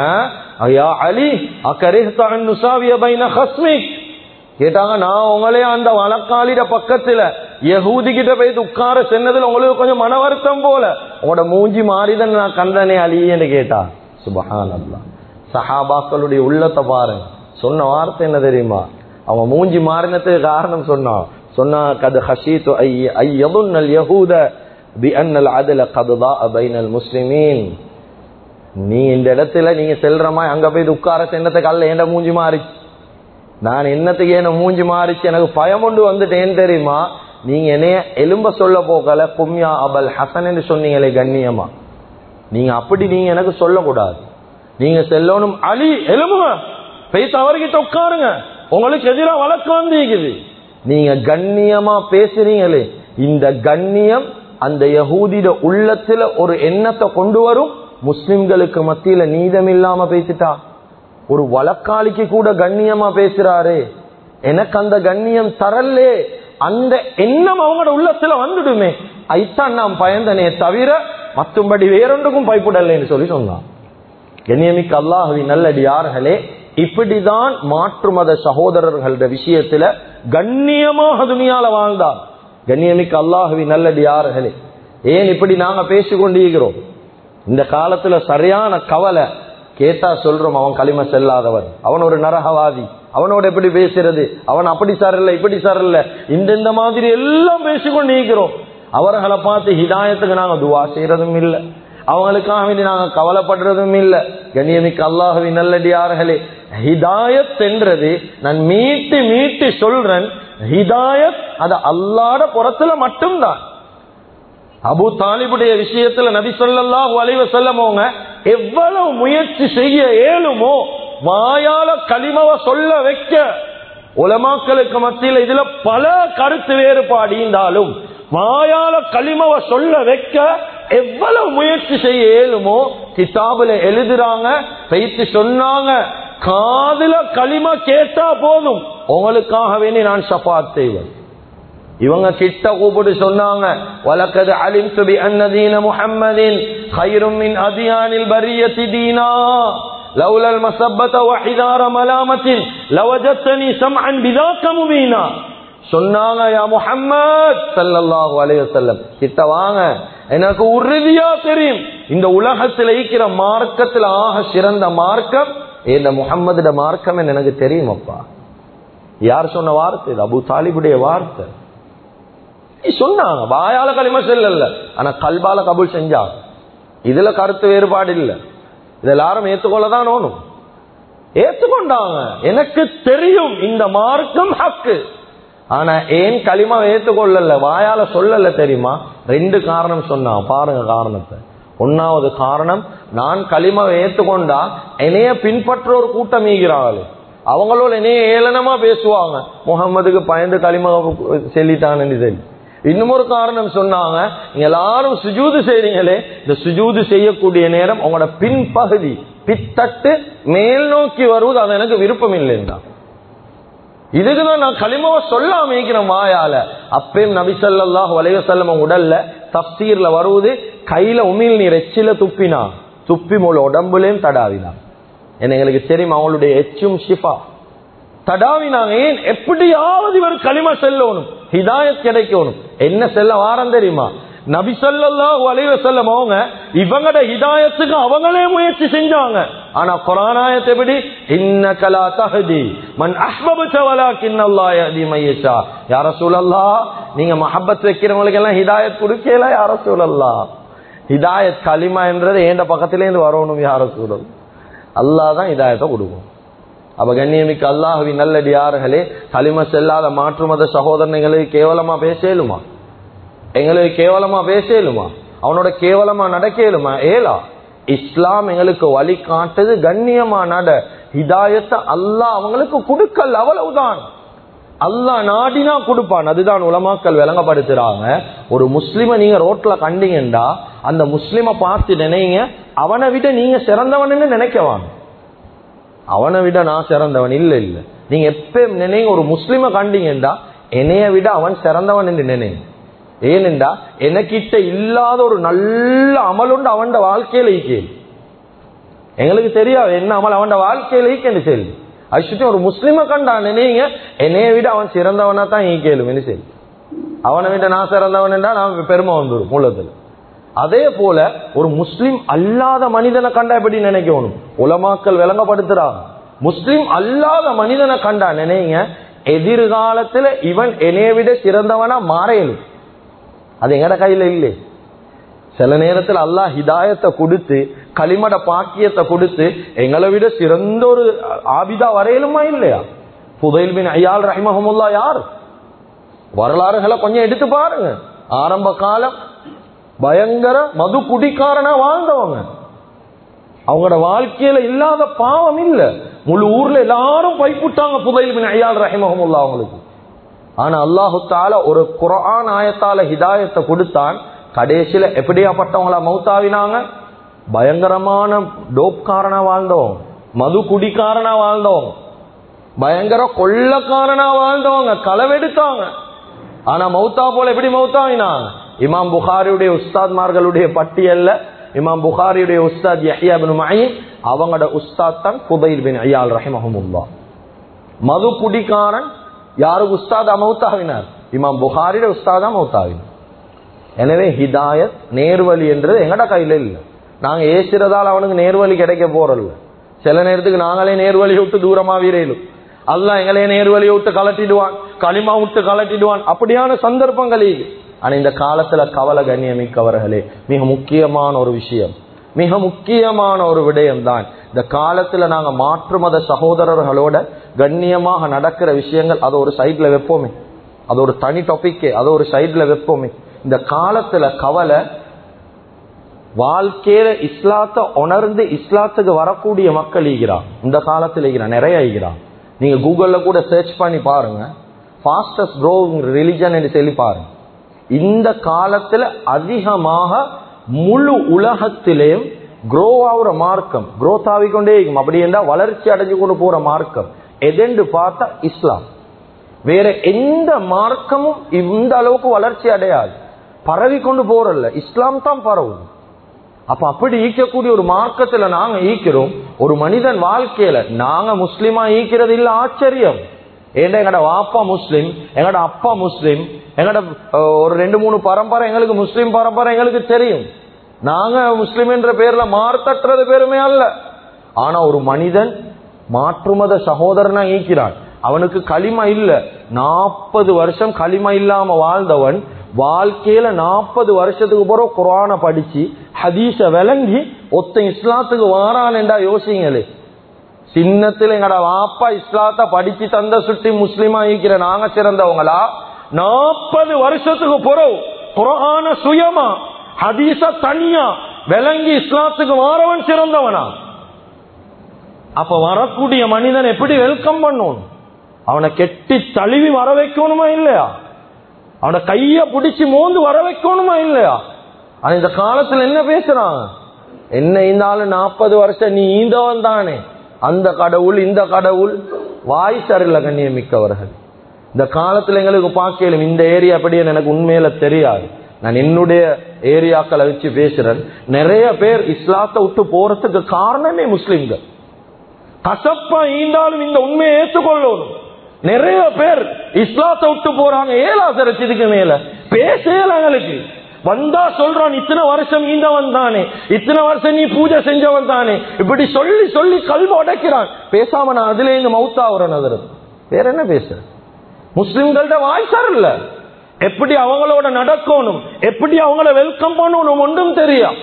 ஐயா அலி அக்கரிஹ்தான் நுசாவிய பைன ஹஸ்மி? கேட்டாங்க நான் உங்களே அந்த வழக்காளிட பக்கத்துல யகூதி கிட்ட போய் உட்கார சென்னதுல உங்களுக்கு கொஞ்சம் மன வருத்தம் போல. உங்களோட மூஞ்சி மாறிதான் நான் கண்டனே அலின்னு கேட்டா. சுபஹான் அல்லா சஹாபாக்களுடைய உள்ளத்தை பாருங்க சொன்ன வார்த்தை என்ன தெரியுமா? அவன் மூஞ்சி மாறினத்துக்கு காரணம் சொன்னான் சொன்னா கது ஹஷீத்து ஐயதுன்னல் யஹூத பி அன்னல் அதுல கதுதா பைனல் முஸ்லிமீன். நீ இந்த இடத்துல நீங்க செல்றமா அங்க போய் உட்கார சென்னத்துக்கு அல்ல என்ன மூஞ்சி மாறிச்சு? நான் என்னத்துக்கு என்ன மூஞ்சி மாறிச்சு? எனக்கு பயம் கொண்டு வந்துட்டேன் தெரியுமா? நீங்க என்னைய எலும்ப சொல்ல போகல. கும்யா அபல் ஹசன் சொன்னீங்களே கண்ணியமா. நீங்க அப்படி நீங்க எனக்கு சொல்லக்கூடாது. நீங்க செல்லணும் அலி எலும்புங்க பேச அவர்கிட்ட உட்காருங்க. உங்களுக்கு எதிராக வழக்கு வந்து நீங்க கண்ணியமா பேசுறீங்களே. இந்த கண்ணியம் அந்த யகூதிட உள்ளத்துல ஒரு எண்ணத்தை கொண்டு வரும். முஸ்லிம்களுக்கு மத்தியில நீதம் இல்லாம பேசிட்டா. ஒரு வழக்காளிக்கு கூட கண்ணியமா பேசுறாரு. எனக்கு அந்த கண்ணியம் தரலே அந்த எண்ணம் அவங்களோட உள்ளத்துல வந்துடுமே. ஐத்தான் நாம் பயந்தனே தவிர மற்றும்படி வேறொன்றுக்கும் பயப்படலைன்னு சொல்லி சொன்னான். கண்ணியமிக்க அல்லாஹவி நல்லடியார்களே இப்படிதான் மாற்று மத சகோதரர்கள விஷயத்துல கண்ணியமாக துணியால வாழ்ந்தார். கண்ணியமிக்க அல்லாஹவி நல்லடியார்களே ஏன் இப்படி நாங்க பேசிக்கொண்டிருக்கிறோம் இந்த காலத்துல சரியான கவலை கேட்டா சொல்றோம் அவன் களிம செல்லாதவன் அவன் ஒரு நரகவாதி அவனோட எப்படி பேசுறது அவன் அப்படி சார் இல்ல இப்படி சார் இல்ல இந்த இந்த மாதிரி எல்லாம் பேசிக்கொண்டு இருக்கிறோம் அவர்களை பார்த்து ஹிதாயத்துக்கு நாங்க துவா செய்யறதும் இல்லை. அவங்களுக்காக வேண்டி நாங்க கவலைப்படுறதும் இல்லை. கண்ணியமிக்கு அல்லாஹவி நல்லடியார்களே ஹிதாயத் என்றது நான் மீட்டு மீட்டு சொல்றேன். ஹிதாயத் அது அல்லாட புறத்துல மட்டும்தான். அபு தாலிபுடைய விஷயத்துல நபி சொல்லல்லாஹு அலைவ செல்லமோங்க எவ்வளவு முயற்சி செய்ய ஏழுமோ வாயால களிமவ சொல்ல வைக்க. உலமாக்களுக்கு மத்தியில் இதுல பல கருத்து வேறுபாடு இருந்தாலும் மாயால களிமவை சொல்ல வைக்க எவ்வளவு முயற்சி செய்ய இயலுமோ கிதாபுல எழுதுறாங்க வைத்து சொன்னாங்க. காதுல களிம கேட்டா போதும். உங்களுக்காக வேண்டி நான் சபாத் செய்வேன். இவங்க கிட்ட கூப்பிட்டு சொன்னாங்க வழக்கது அலிம் துபி அன்னதீன முஹம்மதின் ஹைரும் மின் அதியானில் பரியத்தி தீனா லவுலல் மசப்பத்த வஹிதார மலாமத்தின் லவஜத்தனி சம்அன் பிதாக்க முபீனா சொன்னாங்க யா முஹம்மத் ஸல்லல்லாஹு அலைஹி வஸல்லம் கிட்ட வாங்க. எனக்கு உறுதியா தெரியும். இந்த உலகத்தில் இருக்கிற மார்க்கத்தில் ஆக சிறந்த மார்க்கம் இந்த முகம்மதுட மார்க்கம் எனக்கு தெரியும் அப்பா யார் சொன்ன வார்த்தை? இது அபு தாலிபுடைய வார்த்தை. சொன்னாங்க வாயால களிம செல்லல. ஆனா கல்பால கபூல் செஞ்சா. இதுல கருத்து வேறுபாடு இல்ல. இது எல்லாரும் ஏத்துக்கொள்ளதான் ஓணும் ஏத்துக்கொண்டாங்க. எனக்கு தெரியும் இந்த மார்க்கம் ஹக்கு. ஆனா ஏன் களிமா ஏற்றுக்கொள்ளல வாயால சொல்லல தெரியுமா? ரெண்டு காரணம் சொன்னான். பாருங்க காரணத்தை. ஒன்னாவது காரணம் நான் களிமாவை ஏற்றுக்கொண்டா என்னைய பின்பற்ற ஒரு கூட்டம் ஈகிறாள் அவங்களோட என்னைய ஏளனமா பேசுவாங்க. முகம்மதுக்கு பயந்து களிமா செல்லிட்டான்னு சொல்லி இன்னமொரு காரணம் சொன்னாங்க நீங்க எல்லாரும் சுஜூது செய்றீங்களே. இந்த சுஜூது செய்யக்கூடிய நேரம் உங்களோட பின்பகுதி பித்தட்டு மேல் நோக்கி வருவது அது எனக்கு விருப்பம் இல்லைன்னா இதுக்குதான் நான் களிமாவை சொல்ல அமைக்கிறேன் வாயால அப்பயும் நபிசல்லாஹ் வலைவசல்லம் உடல்ல தப்சீர்ல வருவது கையில உமிழ் நீர் எச்சில துப்பினா துப்பி மூல உடம்புலையும் தடாவினா. என்ன எங்களுக்கு தெரியும் அவங்களுடைய எச்சும் ஷிஃபா. தடாவினாங்க. ஏன்? எப்படியாவது இவர் களிமா செல்லணும் ஹிதாயத் கிடைக்கணும். என்ன செல்ல வாரம் தெரியுமா? நபி ஸல்லல்லாஹு அலைஹி வஸல்லம் அவங்க இவங்கட ஹிதாயத்துக்கு அவங்களே முயற்சி செஞ்சாங்க. ஆனா குர்ஆன் ஆயத் எப்படி? இன்னக லா தஹதி மன் அஹ்பபத வலாக்கின் அல்லாஹ் யஹ்தி மன் யஷா. யா ரசூலல்லாஹ் நீங்க மஹப்பத் வைக்கிறவங்களுக்கு எல்லாம் ஹிதாயத் கொடுக்கல யா ரசூலல்லாஹ். ஹிதாயத் கலிமா என்றது ஏண்ட பக்கத்திலேருந்து வரணும் யா சூழல் அல்லாஹ் தான் ஹிதாயத்தை கொடுக்கும். அப்ப கண்ணியமிக்க அல்லாஹுவி நல்லடியார்களே களிம செல்லாத மாற்று மத சகோதரனைகளுக்கு கேவலமா பேசலுமா எங்களுக்கு கேவலமா பேசலுமா? அவனோட கேவலமா நடக்கலுமா? ஏலா. இஸ்லாம் எங்களுக்கு வழி காட்டுது கண்ணியமா நட. ஹிதாயத்தை அல்லாஹ் அவங்களுக்கு கொடுக்கல் அவ்வளவுதான். அல்லாஹ் நாடினா கொடுப்பான். அதுதான் உலமாக்கல் விளங்கப்படுத்துறாங்க. ஒரு முஸ்லிம நீங்க ரோட்ல கண்டீங்கண்டா அந்த முஸ்லிம பார்த்து நினைங்க. அவனை விட நீங்க சிறந்தவன் நினைக்கவான் அவனை விட நான் சிறந்தவன் இல்ல இல்ல. நீங்க எப்ப நினைங்க ஒரு முஸ்லிம கண்டீங்கடா என்னைய விட அவன் சிறந்தவன் என்று நினைங்க. ஏனென்றா எனக்கிட்ட இல்லாத ஒரு நல்ல அமலுண்டு அவன் வாழ்க்கையில ஈக்கேன் எங்களுக்கு தெரியாது என்ன அமல் அவன் வாழ்க்கையில ஈக்கேன்னு சொல்லி அது ஒரு முஸ்லிம கண்டா நினைங்க என்னைய விட அவன் சிறந்தவனா தான் ஈக்கேலும் சரி அவனை விட நான் சிறந்தவன் என்றா நான் பெருமை வந்துடும் மூலத்தில். அதே போல ஒரு முஸ்லிம் அல்லாத மனிதனை கண்டா எப்படி நினைக்கணும்? உலமாக்கல் விளங்கப்படுத்துறா. முஸ்லிம் அல்லாத மனிதனை கண்டா நினைங்க எதிர்காலத்துல இவன் என்னைய விட சிறந்தவனா மாறையலும் அது எங்கட கையில இல்லை. சில நேரத்தில் அல்லாஹ் ஹிதாயத்தை கொடுத்து களிமட பாக்கியத்தை கொடுத்து எங்களை விட சிறந்த ஒரு ஆபிதா வரையலுமா இல்லையா? புதைல் பின் ஐயால் ரஹிமஹமுல்லா யார்? வரலாறுகளை கொஞ்சம் எடுத்து பாருங்க. ஆரம்ப காலம் பயங்கர மது குடிக்காரனா வாழ்ந்தவங்க. அவங்களோட வாழ்க்கையில இல்லாத பாவம் இல்ல. முழு ஊர்ல எல்லாரும் பைப்புட்டாங்க புதையில் பின் ஐயால் ரஹிமஹமுல்லா அவங்களுக்கு. ஆனா அல்லாஹுத்தால ஒரு குரான் ஆயத்தால ஹிதாயத்தை கொடுத்தான். கடைசியில எப்படியாப்பட்டவங்களா மௌத்தாவினாங்க? பயங்கரமான டோப்காரனா வாழ்ந்தோம் மது குடிக்காரனா வாழ்ந்தோம் பயங்கர கொள்ளக்காரனா வாழ்ந்தவங்க. களவெடுத்தாங்க ஆனா மௌத்தா போல எப்படி மௌத்தாவினாங்க? இமாம் புகாரியுடைய உஸ்தாத்மார்களுடைய பட்டியல்ல இமாம் புகாரியுடைய உஸ்தாத் யஹ்யா பின் மயின் அவங்களோட உஸ்தாத் தான் புதைல் பின் ஐயால் ரஹிமஹமுல்லா. மது குடிக்காரன் யாருக்கு உஸ்தாதா மௌத்தாவினார்? இமாம் புகாரிட உஸ்தாதா மௌத்தாவினார் எனவே ஹிதாயத் நேர்வழி என்றது எங்கட கையில இல்லை. நாங்க ஏசுறதால அவனுக்கு நேர்வழி கிடைக்க போறல்ல. சில நேரத்துக்கு நாங்களே நேர்வழியை விட்டு தூரமா வீரையிலும் அல்ல எங்களே நேர்வழியை விட்டு கலட்டிடுவான் களிமா விட்டு கலட்டிடுவான். அப்படியான சந்தர்ப்பங்கள் ஆனா இந்த காலத்துல கவலை கண்ணியமிக்கவர்களே மிக முக்கியமான ஒரு விஷயம். மிக முக்கியமான ஒரு விடயம் தான் இந்த காலத்துல நாங்க மாற்று மத சகோதரர்களோட கண்ணியமாக நடக்கிற விஷயங்கள் அதை ஒரு சைட்ல வைப்போமே. அது ஒரு தனி டாபிக்கே அதை ஒரு சைட்ல வைப்போமே. இந்த காலத்துல கவலை வாழ்க்கையில இஸ்லாத்த உணர்ந்து இஸ்லாத்துக்கு வரக்கூடிய மக்கள் ஈகிறான் இந்த காலத்துல ஈகிறான் நிறைய ஈகிறான் நீங்க கூகுள்ல கூட சர்ச் பண்ணி பாருங்க. ஃபாஸ்டஸ்ட் க்ரோவிங் ரிலிஜன் என்று சொல்லி பாருங்க. இந்த காலத்துல அதிகமாக முழு உலகத்திலேயும் க்ரோ ஆகுற மார்க்கம். க்ரோத் ஆகிக்கொண்டே இருக்கும். அப்படி என்றால் வளர்ச்சி அடைஞ்சு கொண்டு போற மார்க்கம். எதென்று பார்த்தா இஸ்லாம். வேற எந்த மார்க்கமும் இந்த அளவுக்கு வளர்ச்சி அடையாது. பரவி கொண்டு போறல்ல. இஸ்லாம் தான் பரவும். அப்ப அப்படி ஈக்கக்கூடிய ஒரு மார்க்கத்துல நாங்க ஈக்கிறோம். ஒரு மனிதன் வாழ்க்கையில நாங்க முஸ்லிமா ஈக்கிறது இல்ல ஆச்சரியம். ஏன்னா எங்களோட வாப்பா முஸ்லீம் எங்களோட அப்பா முஸ்லீம் எங்களோட ஒரு ரெண்டு மூணு பரம்பரை எங்களுக்கு முஸ்லீம் பரம்பரை எங்களுக்கு தெரியும். நாங்க முஸ்லீம் என்ற பேர்ல மார்த்தட்டுறது பெருமை அல்ல. ஆனா ஒரு மனிதன் மாற்றுமத சகோதரனா ஈக்கிறான் அவனுக்கு களிமா இல்ல. நாற்பது வருஷம் களிமா இல்லாம வாழ்ந்தவன் வாழ்க்கையில நாற்பது வருஷத்துக்கு பிறகு குரான படிச்சு ஹதீச விளங்கி ஒத்த இஸ்லாத்துக்கு வாரான்டா யோசிங்களே சின்னத்துல எங்கட வாப்பா இஸ்லாத்த படிச்சு தந்த சுட்டி முஸ்லீமா இருக்கிற நாங்க சிறந்தவங்களா? நாற்பது வருஷத்துக்கு பிறகு குரான சுயமா ஹதீச தனியா விளங்கி இஸ்லாத்துக்கு வாரவன் சிறந்தவனா? அப்ப வரக்கூடிய மனிதன் எப்படி வெல்கம் பண்ணணும்? அவனை கெட்டி தழுவி வர வைக்கணுமா இல்லையா? அவனை கைய பிடிச்சி மோந்து வர வைக்கணுமா இல்லையா? ஆனா இந்த காலத்துல என்ன பேசுறான் என்ன இருந்தாலும் நாற்பது வருஷம் நீ ஈந்தவன் தானே. அந்த கடவுள் இந்த கடவுள் வாய் சரியில்லை கண்ணியமிக்கவர்கள். இந்த காலத்தில் எங்களுக்கு பார்க்கலும் இந்த ஏரியா அப்படியே எனக்கு உண்மையில தெரியாது. நான் என்னுடைய ஏரியாக்களை வச்சு பேசுறேன். நிறைய பேர் இஸ்லாத்தை விட்டு போறதுக்கு காரணமே முஸ்லிம்கள். கசப்பா ஈந்தாலும் இந்த உண்மையை ஏற்றுக்கொள்ளணும். நிறைய பேர் இஸ்லாத்தை விட்டு போறாங்க ஏழாசரச்சதுக்கு மேல. பேசலங்களுக்கு வந்தா சொல்றான் இத்தனை வருஷம் ஈந்தவன் தானே. இத்தனை வருஷம் நீ பூஜை செஞ்சவன் தானே. இப்படி சொல்லி சொல்லி கல்வி உடைக்கிறான் பேசாம நான் அதுல இருந்து மவுத்தா அதில். வேற என்ன பேச? முஸ்லிம்கள்ட்ட வாய்ச்சார் இல்ல எப்படி அவங்களோட நடக்கணும்? எப்படி அவங்கள வெல்கம் பண்ணணும்? ஒன்றும் தெரியும்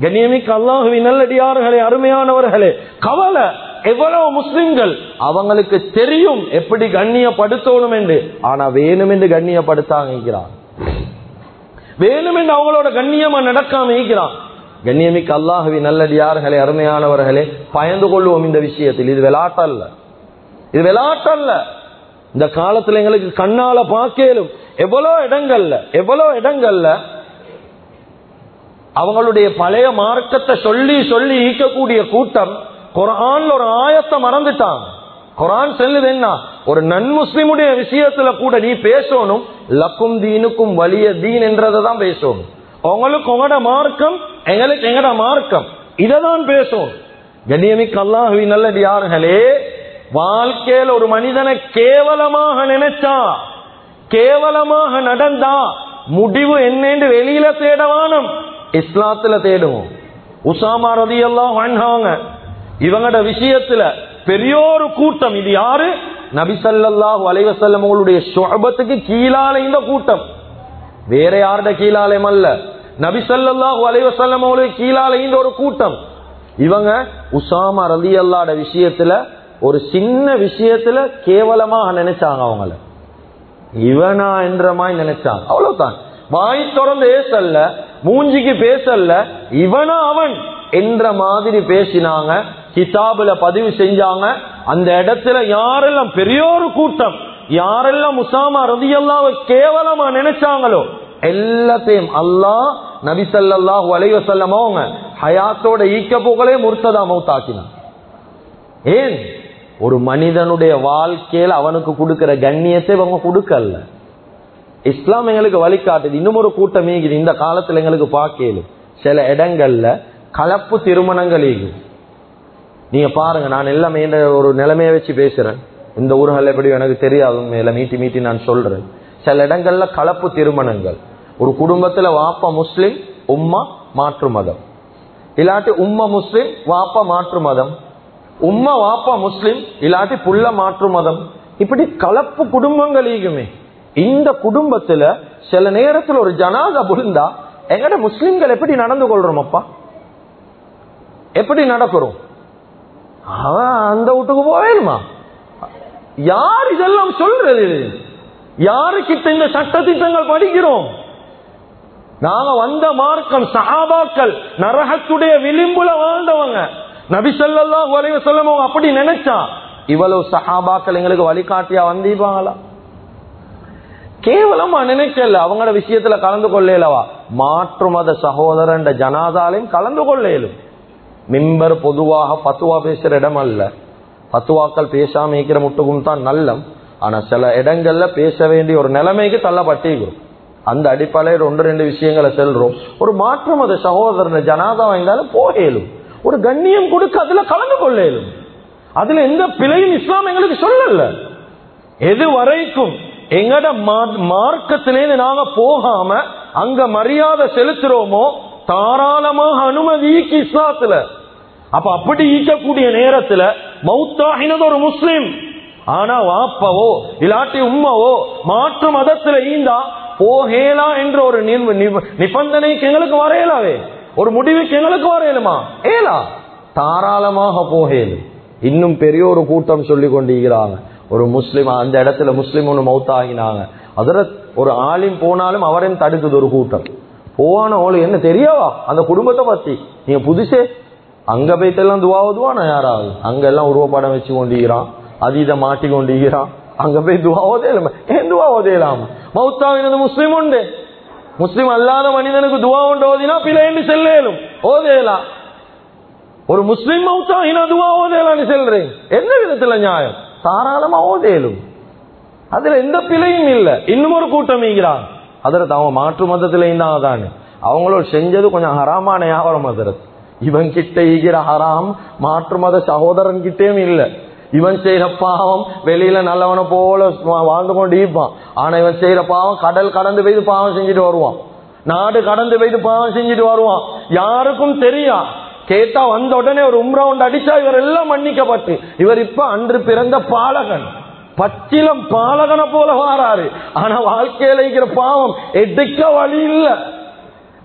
கண்ணியமிக்க அல்லாஹுவின் நல்லடியார்களே அருமையானவர்களே கவலை. எவ்வளவு முஸ்லிம்கள் அவங்களுக்கு தெரியும் எப்படி கண்ணியப்படுத்தணும் என்று. ஆனா வேணும் என்று கண்ணியப்படுத்தாங்க வேணும் என்று அவங்களோட கண்ணியமா நடக்காம இருக்கிறான். கண்ணியமிக்க அல்லாஹவி நல்லடியார்களே அருமையானவர்களே பயந்து கொள்வோம் இந்த விஷயத்தில். இது விளாட்டல்ல இது விளாட்டல்ல இந்த காலத்துல எங்களுக்கு கண்ணால பார்க்கலும். எவ்வளவு இடங்கள்ல எவ்வளவு இடங்கள்ல அவங்களுடைய பழைய மார்க்கத்தை சொல்லி சொல்லி ஈக்கக்கூடிய கூட்டம் குரான்ல ஒரு ஆயத்தை மறந்துட்டாங்க குரான் செல்லுது என்ன? ஒரு நன்முஸ்லிமுடைய விஷயத்துல கூட நீ பேசணும் லக்கும் தீனுக்கும் வலிய தீன் என்றதை தான் பேசணும். உங்களுக்கு உங்களோட மார்க்கம் எங்களுக்கு எங்கட மார்க்கம். இதை தான் பேசணும். கண்ணியமிக்கு அல்லாஹுவி நல்லடியார்களே வாழ்க்கையில் ஒரு மனிதனை கேவலமாக நினைச்சா கேவலமாக நடந்தா முடிவு என்னன்னு வெளியில தேடவானும் இஸ்லாத்துல தேடுவோம். உசாமா ரதி எல்லாம் இவங்கட விஷயத்துல பெரியோரு கூட்டம். இது யாரு? நபிசல்லாஹு அலைவசல்லம் அவங்களுடைய சுபத்துக்கு கீழால இந்த கூட்டம். வேற யாருட கீழாலயம் அல்ல? நபிசல்லாஹு அலைவசல்லம் அவங்களுக்கு கீழால இந்த ஒரு கூட்டம். இவங்க உசாமா ரதி அல்லாட விஷயத்துல ஒரு சின்ன விஷயத்துல கேவலமாக நினைச்சாங்க அவங்கள. இவனா என்ற மாதிரி நினைச்சாங்க. அவ்வளவுதான். வாய் தொடர்ந்து ஏசல்ல மூஞ்சிக்கு பேசல்ல இவனா அவன் என்ற மாதிரி பேசினாங்க. கிதாபுல பதிவு செஞ்சாங்க. அந்த இடத்துல யாரெல்லாம் பெரியோரு கூட்டம் யாரெல்லாம் முசாமா ரதியல்லாவ கேவலமா நினைச்சாங்களோ எல்லாத்தையும் அல்லாஹ் நபி ஸல்லல்லாஹு அலைஹி அவங்க ஹயாத்தோட ஈக்க போகலே முர்த்ததா மௌத்தாக்கினான் ஏன்? ஒரு மனிதனுடைய வாழ்க்கையில் அவனுக்கு கொடுக்கிற கண்ணியத்தை இவங்க கொடுக்கல. இஸ்லாம் எங்களுக்கு வழிகாட்டுது. இன்னும் ஒரு கூட்டம் இந்த காலத்துல எங்களுக்கு பார்க்கல சில இடங்கள்ல கலப்பு திருமணங்கள் ஈகுது நீங்க பாருங்க நான் எல்லாமே இந்த ஒரு நிலைமையை வச்சு பேசுறேன். இந்த ஊர்கள் எப்படி எனக்கு தெரியாது உண்மையில மீட்டி மீட்டி நான் சொல்றேன். சில இடங்கள்ல கலப்பு திருமணங்கள். ஒரு குடும்பத்துல வாப்பா முஸ்லிம் உம்மா மாற்று மதம். இல்லாட்டி உம்மா முஸ்லிம் வாப்பா மாற்று மதம். உம்மா வாப்பா முஸ்லிம் இல்லாட்டி புள்ள மாற்று மதம். இப்படி கலப்பு குடும்பங்களையுமே இந்த குடும்பத்துல சில நேரத்துல ஒரு ஜனாதா புரிந்தா எங்கட முஸ்லிம்கள் எப்படி நடந்து கொள்றோம் அப்பா? எப்படி நடக்கிறோம்? அவன் அந்த வீட்டுக்கு போவேணுமா யார் இதெல்லாம் சொல்றது? யாருக்கிட்ட இந்த சட்ட திட்டங்கள் படிக்கிறோம்? நாங்க வந்த மார்க்கம் சஹாபாக்கள் நரகத்துடைய விளிம்புல வாழ்ந்தவங்க. நபி ஸல்லல்லாஹு சொல்லவங்க அப்படி நினைச்சா இவ்வளவு சஹாபாக்கள் எங்களுக்கு வழிகாட்டியா வந்தீப்பாங்களா கேவலமா நினைக்கல. அவங்களோட விஷயத்துல கலந்து கொள்ளலவா? மாற்று மத சகோதரன் ஜனாதாலையும் கலந்து கொள்ளலும். மிம்பர் பொதுவாக பத்துவா பேசுற இடம் அல்ல. பத்துவாக்கள் பேசாம இருக்கிற முட்டுக்கும் தான் நல்லம். ஆனா சில இடங்கள்ல பேச வேண்டிய ஒரு நிலைமைக்கு தள்ளப்பட்டிருக்கிறோம் அந்த அடிப்படையில் ஒன்று ரெண்டு விஷயங்களை செல்றோம். ஒரு மாற்றம் அது சகோதரன் ஜனாதா வாங்கினாலும் போகலும் ஒரு கண்ணியம் கொடுக்க அதுல கலந்து கொள்ளலும் அதுல எந்த பிழையும் இஸ்லாம் எங்களுக்கு சொல்லல. எது வரைக்கும் எங்கட மார்க்கத்திலேருந்து நாங்க போகாம அங்க மரியாதை செலுத்துறோமோ தாராளமாக அனுமதி இஸ்லாத்துல அப்ப அப்படி ஈக்கக்கூடிய நேரத்துல மௌத்தாகினது ஒரு முஸ்லிம். ஆனா வாப்பவோ இல்லாட்டி உம்மவோ மாற்று மதத்துல ஈந்தா போகேலா என்ற ஒரு நிபந்தனைக்கு எங்களுக்கு வரையலாவே. ஒரு முடிவுக்கு எங்களுக்கு வரையலுமா? ஏலா. தாராளமாக போகேலும் இன்னும் பெரிய ஒரு கூட்டம் சொல்லி கொண்டிருக்கிறாங்க. ஒரு முஸ்லீம் அந்த இடத்துல முஸ்லீம் ஒன்று மௌத்தாகினாங்க. அதுல ஒரு ஆளின் போனாலும் அவரையும் தடுக்குது ஒரு கூட்டம். போவான ஓளு என்ன தெரியாவா அந்த குடும்பத்தை பத்தி. நீங்க புதுசே அங்க போயிட்டு துவாவதுவானா யாராவது? அங்க எல்லாம் உருவப்படம் வச்சு கொண்டிருக்கிறான் அது இதை மாட்டி கொண்டிருக்கிறான். அங்க போய் துவாவதே இல்லை ஏன் துவாவதே இல்லாம மௌத்தாவினது முஸ்லிம் உண்டு. முஸ்லிம் அல்லாத மனிதனுக்கு துவா உண்டு ஓதினா பிழைன்னு செல்லேலும். ஓதேலாம் ஒரு முஸ்லீம் மௌத்தாகினா துவா ஓதேலான்னு செல்றேன். எந்த விதத்துல நியாயம்? தாராளமா ஓதேலும் அதுல எந்த பிழையும் இல்ல. இன்னும் ஒரு கூட்டம் ஈகிறான் அதற்கு அவன் மாற்று மதத்திலேயும் தான் தானே அவங்களோட செஞ்சது கொஞ்சம் ஹராமான வியாபாரம் அதற்கு இவன் கிட்ட ஈகிற ஹராம் மாற்று மத சகோதரன் கிட்டேயும் இல்லை. இவன் செய்யற பாவம் வெளியில நல்லவனை போல வாழ்ந்து கொண்டு இருப்பான். ஆனா இவன் செய்யற பாவம் கடல் கடந்து போய் பாவம் செஞ்சுட்டு வருவான். நாடு கடந்து போய் பாவம் செஞ்சுட்டு வருவான். யாருக்கும் தெரியா? கேட்டா வந்த உடனே ஒரு உம்ரவுண்ட் அடிச்சா இவர் எல்லாம் மன்னிக்கப்பட்டு. இவர் இப்ப அன்று பிறந்த பாலகன். பச்சிலம் பாலகனை போல வாராரு ஆனா வாழ்க்கையில இருக்கிற பாவம் எடுக்க வழி இல்ல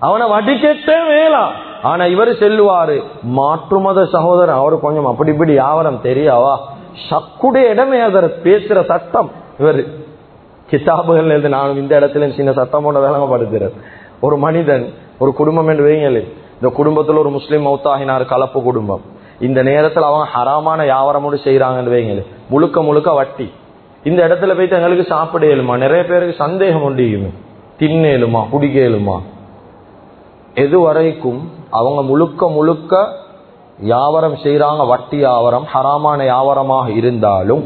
அவனை வடிக்கட்டே வேலாம் ஆனா இவர் செல்லுவாரு மாற்று மத சகோதரன் அவரு கொஞ்சம் அப்படி இப்படி யாவரம் தெரியாவா சக்குடைய இடமே அதர் பேசுற சட்டம் இவர் கிதாபுகள் எழுது நானும் இந்த இடத்துல சின்ன சட்டமோட விளங்கப்படுத்துறேன் ஒரு மனிதன் ஒரு குடும்பம் என்று வைங்களே இந்த குடும்பத்துல ஒரு முஸ்லீம் மௌத்தாகினார் கலப்பு குடும்பம் இந்த நேரத்தில் அவன் ஹராமான வியாபாரமோடு செய்யறாங்கன்னு வைங்களே முழுக்க முழுக்க வட்டி இந்த இடத்துல போயிட்டு எங்களுக்கு சாப்பிட இயலுமா? நிறைய பேருக்கு சந்தேகம் உண்டியுமே தின்ன இயலுமா குடிக்க இயலுமா எது வரைக்கும் அவங்க முழுக்க முழுக்க வியாபாரம் செய்யறாங்க வட்டி வியாபாரம் ஹராமான வியாபாரமாக இருந்தாலும்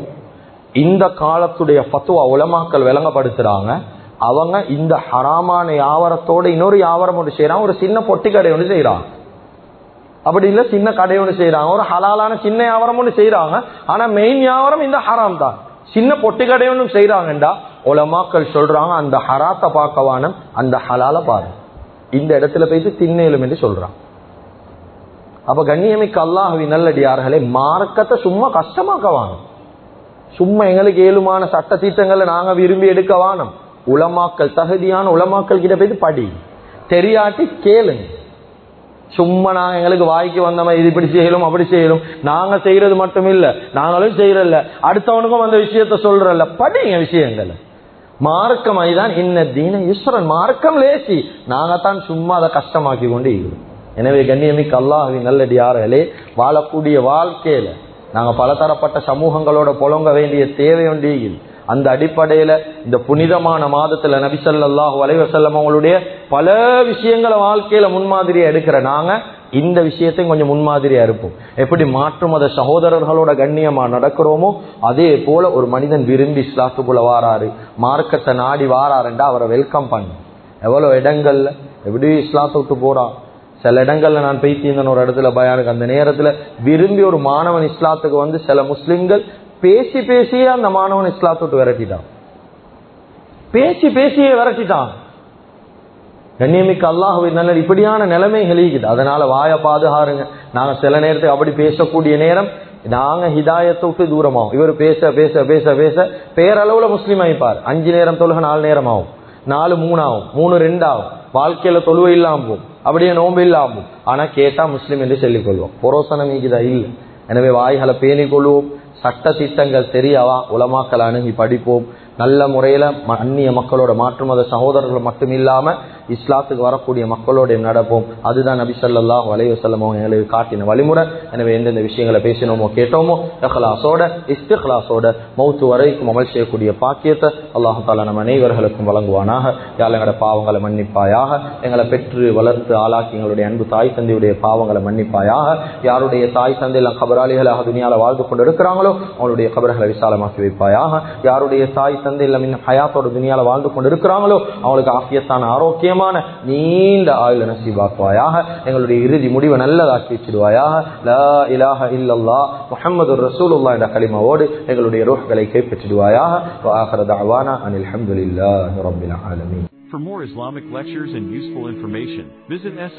இந்த காலத்துடைய பத்துவா உலமாக்கள் விளங்கப்படுத்துறாங்க. அவங்க இந்த ஹராமான வியாபாரத்தோட இன்னொரு வியாபாரம் ஒன்று செய்யறாங்க ஒரு சின்ன பொட்டி கடை ஒன்று செய்யறாங்க அப்படி இல்லை சின்ன கடை ஒன்று செய்யறாங்க ஒரு ஹலாலான சின்ன வியாபாரம் ஒன்று செய்யறாங்க ஆனா மெயின் வியாபாரம் இந்த ஹராம் தான். சின்ன பொட்டி கடை செய்யறாங்கடா செய்யறாங்கண்டா உலமாக்கள் சொல்றாங்க அந்த ஹராத்தை பார்க்கவானம் அந்த ஹலால பாரு. இந்த இடத்துல போயிட்டு திண்ணேலும் என்று சொல்றான். அப்ப கண்ணியமிக்கு அல்லாஹவி நல்லடியார்களே மார்க்கத்தை சும்மா கஷ்டமாக்க வாணும் சும்மா எங்களுக்கு ஏழுமான சட்ட தீட்டங்களை நாங்க விரும்பி எடுக்க வானம் உலமாக்கல் தகுதியான உலமாக்கல் கிட்ட போயிட்டு படி. தெரியாட்டி கேளுங்க. சும்மா நாங்க எங்களுக்கு வாய்க்கு வந்தோம் இது இப்படி செய்யலும் அப்படி செய்யலும். நாங்க செய்யறது மட்டும் இல்ல நாங்களும் செய்யறல்ல. அடுத்தவனுக்கும் அந்த விஷயத்த சொல்றல்ல. படிங்க விஷயங்களை. மார்க்கம் அதுதான். இன்ன தீன ஈஸ்வரன். மார்க்கம் லேசி. நாங்கத்தான் தான் சும்மா அதை கஷ்டமாக்கி கொண்டு இருக்கிறோம். எனவே கண்ணியமிக்கு அல்லாஹின் நல்லடியார்களே வாழக்கூடிய வாழ்க்கையில நாங்க பலதரப்பட்ட சமூகங்களோட புலங்க வேண்டிய தேவை ஒன்று அந்த அடிப்படையில இந்த புனிதமான மாதத்துல நபிசல்லாஹு அலைவசல்லம் அவங்களுடைய பல விஷயங்களை வாழ்க்கையில முன்மாதிரியா எடுக்கிற நாங்க இந்த விஷயத்தையும் கொஞ்சம் முன்மாதிரியா இருப்போம். எப்படி மாற்று மத சகோதரர்களோட கண்ணியமா நடக்கிறோமோ அதே போல ஒரு மனிதன் விரும்பி இஸ்லாத்துக்குள்ள வாராரு மார்க்கத்தை நாடி வாராருண்டா அவரை வெல்கம் பண்ணு. எவ்வளவு இடங்கள்ல எப்படி இஸ்லாத்தை விட்டு போறான்? சில இடங்கள்ல நான் பேசியிருந்தேன் ஒரு இடத்துல பயானுக்கு அந்த நேரத்துல விரும்பி ஒரு மாணவன் இஸ்லாத்துக்கு வந்து சில முஸ்லிம்கள் பேசி பேசியே அந்த மாணவன் இஸ்லாத்தை விட்டு விரட்டிட்டான். பேசி பேசியே விரட்டிட்டான். கண்ணியமிக்க அல்லாஹுவை நல்ல இப்படியான நிலைமைகள் இருக்குது அதனால வாய பாதுகாருங்க. நாங்க சில நேரத்துக்கு அப்படி பேசக்கூடிய நேரம் நாங்க ஹிதாயத்தை விட்டு தூரமாகும். இவர் பேச பேச பேச பேச பேரளவுல முஸ்லீம் ஆயிப்பார் அஞ்சு நேரம் தொழுக நாலு நேரம் ஆகும் நாலு மூணு ஆகும் மூணு ரெண்டு ஆகும் வாழ்க்கையில தொழுவை இல்லாம போகும். அப்படியே நோம்பு இல்லாம ஆனா கேட்டா முஸ்லீம் என்று சொல்லிக் கொள்வோம் புரோசனம் மீக்குதா இல்லை. எனவே வாய்களை பேணிக் கொள்வோம் சட்ட திட்டங்கள் தெரியவா உலமாக்கலானு படிப்போம். நல்ல முறையில அந்நிய மக்களோட மாற்று மத சகோதரர்கள் மட்டும் இல்லாமல் இஸ்லாத்துக்கு வரக்கூடிய மக்களோட நடப்போம் அதுதான் நபி சொல்லாஹ் வலைவசல்லம் எங்களுக்கு காட்டின வழிமுறை. எனவே எந்தெந்த விஷயங்களை பேசினோமோ கேட்டோமோ இஹ்லாசோட இஸ்திஹ்லாசோட மௌத்து வரைக்கும் அமல் செய்யக்கூடிய பாக்கியத்தை அல்லாஹால தாலா நம்ம அனைவர்களுக்கும் வழங்குவானாக. யாழ் எங்களோட பாவங்களை மன்னிப்பாயாக. எங்களை பெற்று வளர்த்து ஆளாக்கி எங்களுடைய அன்பு தாய் தந்தையுடைய பாவங்களை மன்னிப்பாயாக. யாருடைய தாய் தந்தையெல்லாம் கபராளிகளாக துணியால வாழ்ந்து கொண்டு இருக்கிறாங்களோ அவங்களுடைய கபர்களை விசாலமாக்கி வைப்பாயாக. யாருடைய தாய் தந்தை எல்லாம் இன்னும் ஹயாத்தோட துணியால வாழ்ந்து கொண்டு இருக்கிறாங்களோ அவங்களுக்கு ஆசியத்தான ஆரோக்கியமான நீண்ட ஆயுள நசீபாக்குவாயாக எங்களுடைய இறுதி முடிவை நல்லதாக்கி வச்சிடுவாயாக லா இலாஹ இல்லல்லா முஹம்மது ரசூலுல்லா என்ற களிமாவோடு எங்களுடைய ரோஹ்களை கைப்பற்றிடுவாயாக வாஹர தஅவானா அனில் ஹம்துலில்லாஹி ரப்பில் ஆலமீன் For more Islamic lectures and useful information, visit SL